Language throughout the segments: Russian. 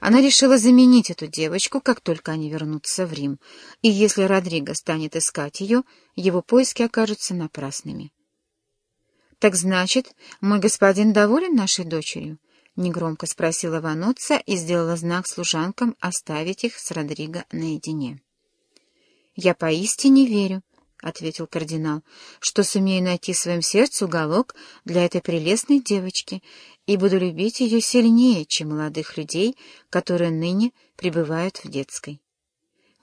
Она решила заменить эту девочку, как только они вернутся в Рим, и если Родриго станет искать ее, его поиски окажутся напрасными. «Так значит, мой господин доволен нашей дочерью?» — негромко спросила Ваноца и сделала знак служанкам оставить их с Родриго наедине. «Я поистине верю», — ответил кардинал, — «что сумею найти в своем сердце уголок для этой прелестной девочки и буду любить ее сильнее, чем молодых людей, которые ныне пребывают в детской.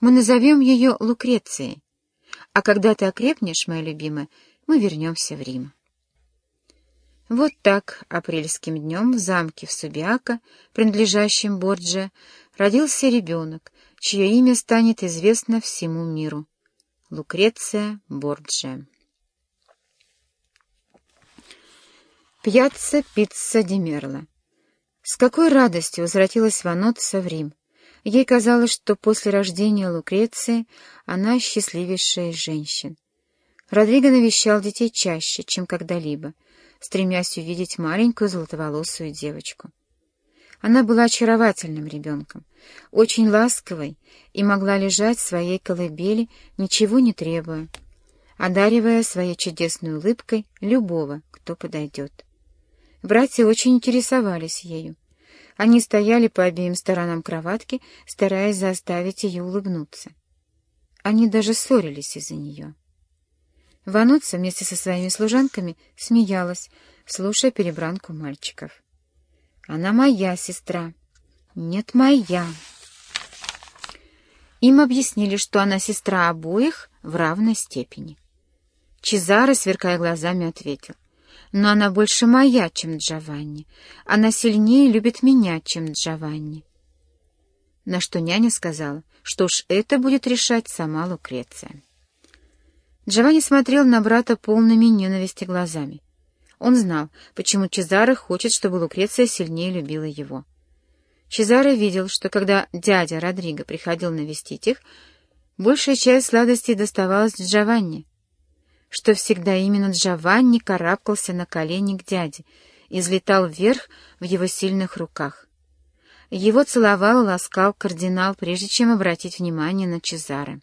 Мы назовем ее Лукрецией, а когда ты окрепнешь, моя любимая, мы вернемся в Рим». Вот так апрельским днем в замке в Субиака, принадлежащем Борджи, родился ребенок, чье имя станет известно всему миру. Лукреция Борджиа. Пьяцца Пицца Демерла. С какой радостью возвратилась Ваноцца в Рим. Ей казалось, что после рождения Лукреции она счастливейшая из женщин. Родриго навещал детей чаще, чем когда-либо, стремясь увидеть маленькую золотоволосую девочку. Она была очаровательным ребенком, очень ласковой и могла лежать в своей колыбели, ничего не требуя, одаривая своей чудесной улыбкой любого, кто подойдет. Братья очень интересовались ею. Они стояли по обеим сторонам кроватки, стараясь заставить ее улыбнуться. Они даже ссорились из-за нее. Вануца вместе со своими служанками смеялась, слушая перебранку мальчиков. Она моя сестра. Нет, моя. Им объяснили, что она сестра обоих в равной степени. Чезаро, сверкая глазами, ответил. Но она больше моя, чем Джованни. Она сильнее любит меня, чем Джованни. На что няня сказала, что уж это будет решать сама Лукреция. Джованни смотрел на брата полными ненависти глазами. Он знал, почему Чезаро хочет, чтобы Лукреция сильнее любила его. Чезаро видел, что когда дядя Родриго приходил навестить их, большая часть сладостей доставалась Джованни, что всегда именно Джованни карабкался на колени к дяде и взлетал вверх в его сильных руках. Его целовал и ласкал кардинал, прежде чем обратить внимание на Чезаро.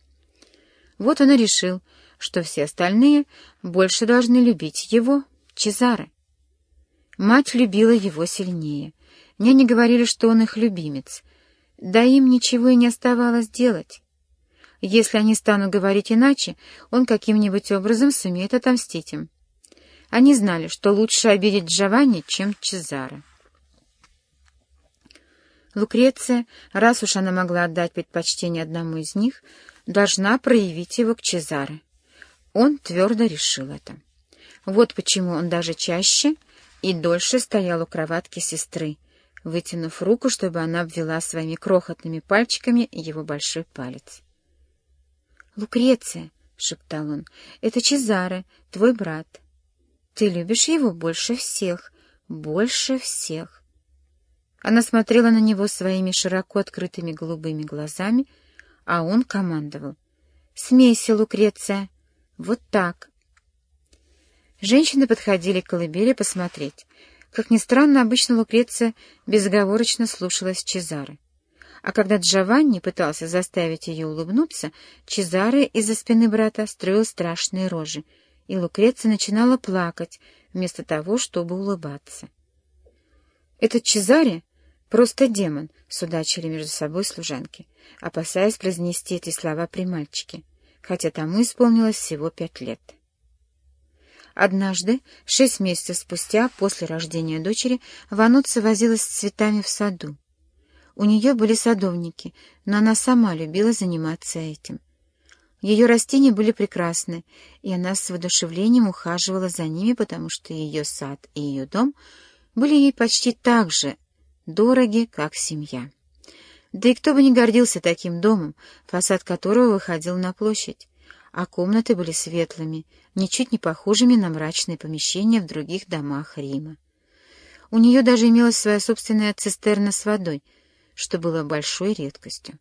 Вот он и решил, что все остальные больше должны любить его, Чезаре. Мать любила его сильнее. Няни говорили, что он их любимец. Да им ничего и не оставалось делать. Если они станут говорить иначе, он каким-нибудь образом сумеет отомстить им. Они знали, что лучше обидеть Джованни, чем Чезаре. Лукреция, раз уж она могла отдать предпочтение одному из них, должна проявить его к Чезаре. Он твердо решил это. Вот почему он даже чаще и дольше стоял у кроватки сестры, вытянув руку, чтобы она обвела своими крохотными пальчиками его большой палец. «Лукреция», — шептал он, — «это Чезаре, твой брат. Ты любишь его больше всех, больше всех». Она смотрела на него своими широко открытыми голубыми глазами, а он командовал. «Смейся, Лукреция! Вот так!» Женщины подходили к колыбели посмотреть. Как ни странно, обычно Лукреция безоговорочно слушалась Чезары. А когда Джованни пытался заставить ее улыбнуться, Чезаре из-за спины брата строил страшные рожи, и Лукреция начинала плакать, вместо того, чтобы улыбаться. Этот Чезаре просто демон, судачили между собой служанки, опасаясь произнести эти слова при мальчике, хотя тому исполнилось всего пять лет. Однажды, шесть месяцев спустя, после рождения дочери, Вануца возилась с цветами в саду. У нее были садовники, но она сама любила заниматься этим. Ее растения были прекрасны, и она с воодушевлением ухаживала за ними, потому что ее сад и ее дом были ей почти так же дороги, как семья. Да и кто бы не гордился таким домом, фасад которого выходил на площадь а комнаты были светлыми, ничуть не похожими на мрачные помещения в других домах Рима. У нее даже имелась своя собственная цистерна с водой, что было большой редкостью.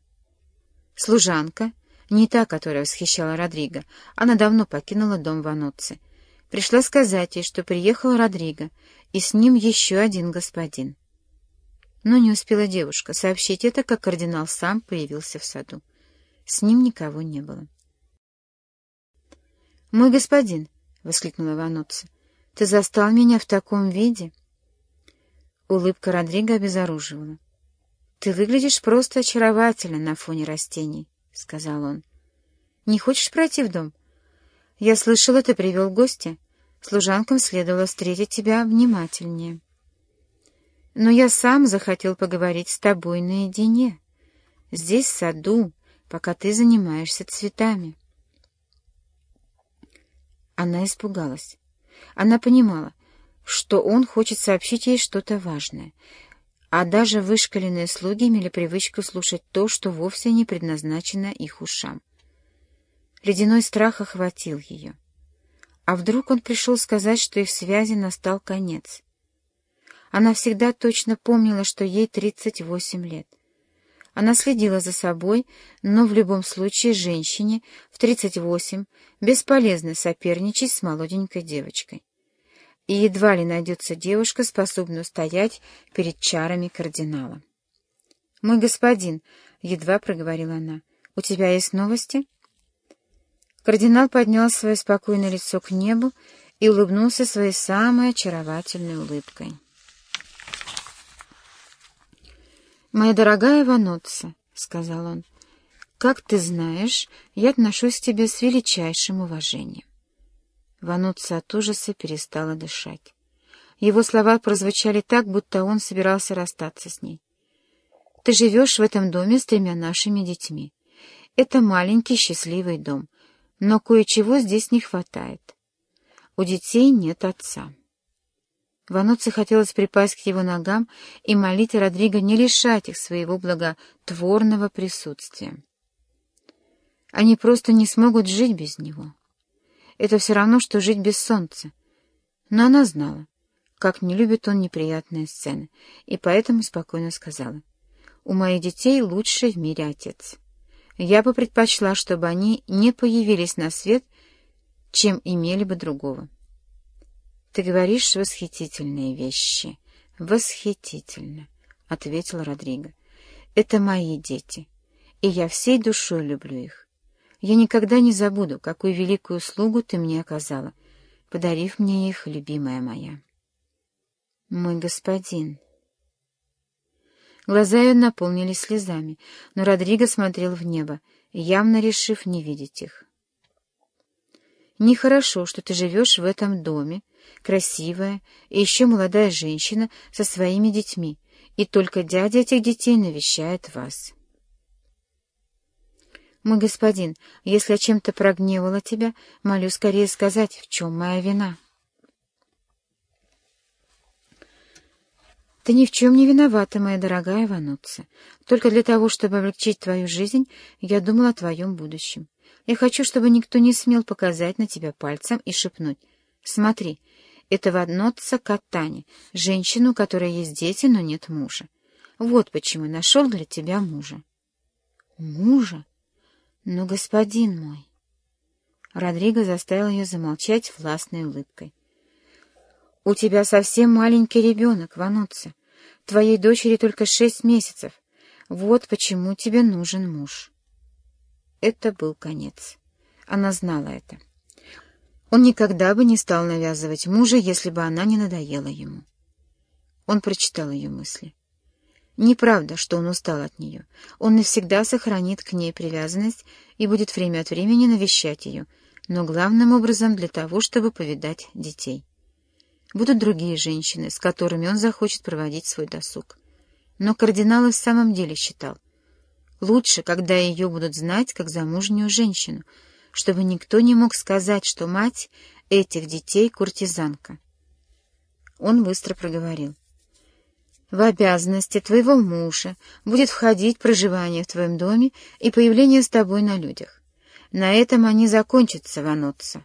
Служанка, не та, которая восхищала Родриго, она давно покинула дом Ваноцци, пришла сказать ей, что приехал Родриго, и с ним еще один господин. Но не успела девушка сообщить это, как кардинал сам появился в саду. С ним никого не было. «Мой господин!» — воскликнула Вануца. «Ты застал меня в таком виде?» Улыбка Родриго обезоруживала. «Ты выглядишь просто очаровательно на фоне растений», — сказал он. «Не хочешь пройти в дом? Я слышала, ты привел гостя. Служанкам следовало встретить тебя внимательнее. Но я сам захотел поговорить с тобой наедине, здесь, в саду, пока ты занимаешься цветами». Она испугалась. Она понимала, что он хочет сообщить ей что-то важное, а даже вышкаленные слуги имели привычку слушать то, что вовсе не предназначено их ушам. Ледяной страх охватил ее. А вдруг он пришел сказать, что их связи настал конец? Она всегда точно помнила, что ей 38 лет. Она следила за собой, но в любом случае женщине в 38 бесполезно соперничать с молоденькой девочкой. И едва ли найдется девушка, способная устоять перед чарами кардинала. «Мой господин», — едва проговорила она, — «у тебя есть новости?» Кардинал поднял свое спокойное лицо к небу и улыбнулся своей самой очаровательной улыбкой. «Моя дорогая Ваноцца», — сказал он, — «как ты знаешь, я отношусь к тебе с величайшим уважением». Вануца от ужаса перестала дышать. Его слова прозвучали так, будто он собирался расстаться с ней. «Ты живешь в этом доме с тремя нашими детьми. Это маленький счастливый дом, но кое-чего здесь не хватает. У детей нет отца». Вануце хотелось припасть к его ногам и молить Родриго не лишать их своего благотворного присутствия. Они просто не смогут жить без него. Это все равно, что жить без солнца. Но она знала, как не любит он неприятные сцены, и поэтому спокойно сказала, «У моих детей лучший в мире отец. Я бы предпочла, чтобы они не появились на свет, чем имели бы другого». «Ты говоришь восхитительные вещи. Восхитительно», — ответил Родриго. «Это мои дети, и я всей душой люблю их. Я никогда не забуду, какую великую услугу ты мне оказала, подарив мне их, любимая моя». «Мой господин...» Глаза ее наполнились слезами, но Родриго смотрел в небо, явно решив не видеть их. «Нехорошо, что ты живешь в этом доме, красивая и еще молодая женщина со своими детьми, и только дядя этих детей навещает вас. Мой господин, если я чем-то прогневала тебя, молю скорее сказать, в чем моя вина. Ты ни в чем не виновата, моя дорогая Вануца. Только для того, чтобы облегчить твою жизнь, я думала о твоем будущем. Я хочу, чтобы никто не смел показать на тебя пальцем и шепнуть. Смотри, этого Нотца Катани, женщину, у которой есть дети, но нет мужа. Вот почему нашел для тебя мужа. Мужа? Но, господин мой... Родриго заставил ее замолчать властной улыбкой. — У тебя совсем маленький ребенок, Вануца. Твоей дочери только шесть месяцев. Вот почему тебе нужен муж. Это был конец. Она знала это. Он никогда бы не стал навязывать мужа, если бы она не надоела ему. Он прочитал ее мысли. Неправда, что он устал от нее. Он навсегда сохранит к ней привязанность и будет время от времени навещать ее, но главным образом для того, чтобы повидать детей. Будут другие женщины, с которыми он захочет проводить свой досуг. Но кардинал и в самом деле считал. Лучше, когда ее будут знать как замужнюю женщину — чтобы никто не мог сказать, что мать этих детей — куртизанка. Он быстро проговорил. В обязанности твоего мужа будет входить проживание в твоем доме и появление с тобой на людях. На этом они закончатся, Ванотца.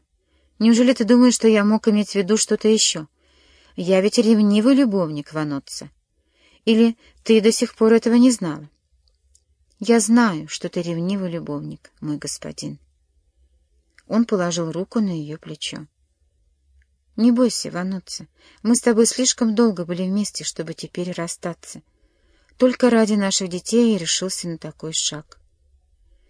Неужели ты думаешь, что я мог иметь в виду что-то еще? Я ведь ревнивый любовник, Ванотца. Или ты до сих пор этого не знала? Я знаю, что ты ревнивый любовник, мой господин. Он положил руку на ее плечо. «Не бойся, Вануца. Мы с тобой слишком долго были вместе, чтобы теперь расстаться. Только ради наших детей я решился на такой шаг.